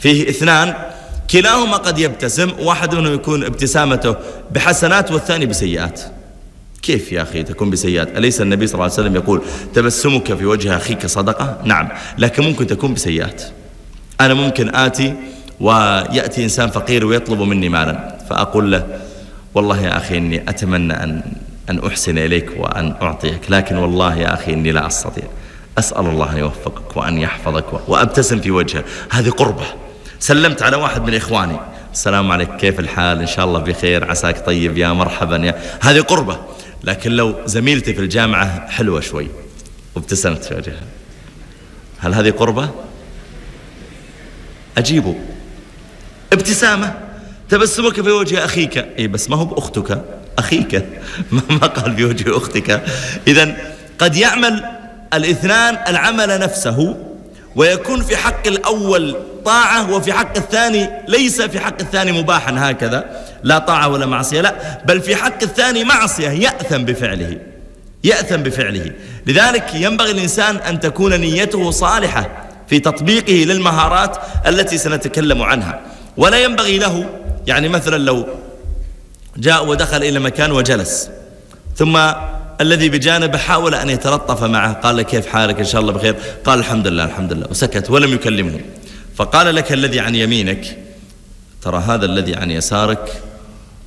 فيه اثنان. كلاهما قد يبتسم واحد منهم يكون ابتسامته بحسنات والثاني بسيئات. كيف يا أخي تكون بسيئات؟ أليس النبي صلى الله عليه وسلم يقول تبسمك في وجه أخيك صدقة؟ نعم لكن ممكن تكون بسيئات. أنا ممكن آتي ويأتي إنسان فقير ويطلب مني مالا فأقول له والله يا أخي إني أتمنى أن أن أحسن إليك وأن أعطيك لكن والله يا أخي إني لا أستطيع. أسأل الله أن يوفقك وأن يحفظك وأبتسم في وجهه. هذه قربة. سلمت على واحد من إخواني. السلام عليك كيف الحال؟ إن شاء الله بخير. عساك طيب يا مرحبا يا هذه قربة لكن لو زميلتي في الجامعة حلوة شوي. وابتسمت في وجهها. هل هذه قربة؟ أجيبه ابتسامة. تبسمك في وجه أخيك. أي بس ما هو بأختك. أخيك. ما قال في وجه أختك. إذا قد يعمل الاثنان العمل نفسه. ويكون في حق الأول طاعة وفي حق الثاني ليس في حق الثاني مباحا هكذا. لا طاعة ولا معصية لا بل في حق الثاني معصية يأثم بفعله يأثم بفعله. لذلك ينبغي الإنسان أن تكون نيته صالحة في تطبيقه للمهارات التي سنتكلم عنها. ولا ينبغي له يعني مثلا لو جاء ودخل إلى مكان وجلس ثم الذي بجانبه حاول أن يتلطف معه. قال له كيف حالك؟ إن شاء الله بخير. قال الحمد لله الحمد لله. وسكت ولم يكلمه. فقال لك الذي عن يمينك. ترى هذا الذي عن يسارك؟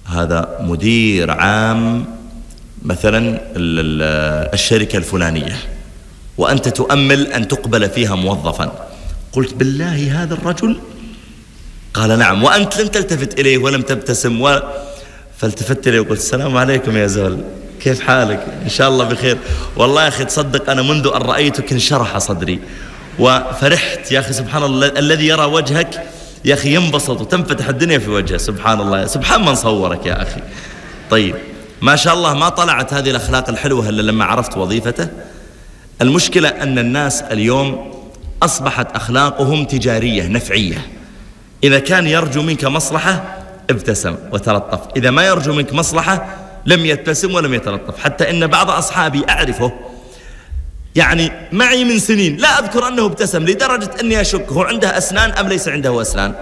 هذا مدير عام مثلا الشركة الفلانية. وأنت تؤمل أن تقبل فيها موظفا. قلت بالله هذا الرجل؟ قال نعم. وأنت لم تلتفت إليه ولم تبتسم و... فالتفت إليه وقلت السلام عليكم يا زول. كيف حالك؟ إن شاء الله بخير. والله يا أخي تصدق أنا منذ أن رأيتك انشرح صدري. وفرحت يا أخي سبحان الله الذي يرى وجهك يا أخي ينبسط وتنفتح الدنيا في وجهه. سبحان الله سبحان من صورك يا أخي. طيب ما شاء الله ما طلعت هذه الأخلاق الحلوة إلا لما عرفت وظيفته. المشكلة أن الناس اليوم أصبحت أخلاقهم تجارية نفعية. إذا كان يرجو منك مصلحة ابتسم وتلطف. إذا ما يرجو منك مصلحة لم يبتسم ولم يتلطف. حتى إن بعض أصحابي أعرفه يعني معي من سنين لا أذكر أنه ابتسم لدرجة أني أشك هو عنده أسنان أم ليس عنده أسنان.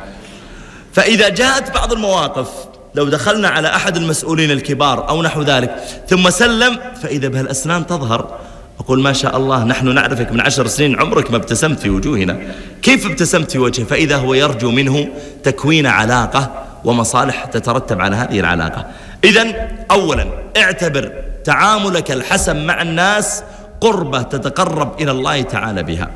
فإذا جاءت بعض المواقف لو دخلنا على أحد المسؤولين الكبار أو نحو ذلك ثم سلم فإذا بهالأسنان تظهر. أقول ما شاء الله نحن نعرفك من عشر سنين عمرك ما ابتسمت في وجوهنا. كيف ابتسمت في وجهه؟ فإذا هو يرجو منه تكوين علاقة ومصالح تترتب على هذه العلاقة. إذا أولا اعتبر تعاملك الحسن مع الناس قربة تتقرب إلى الله تعالى بها.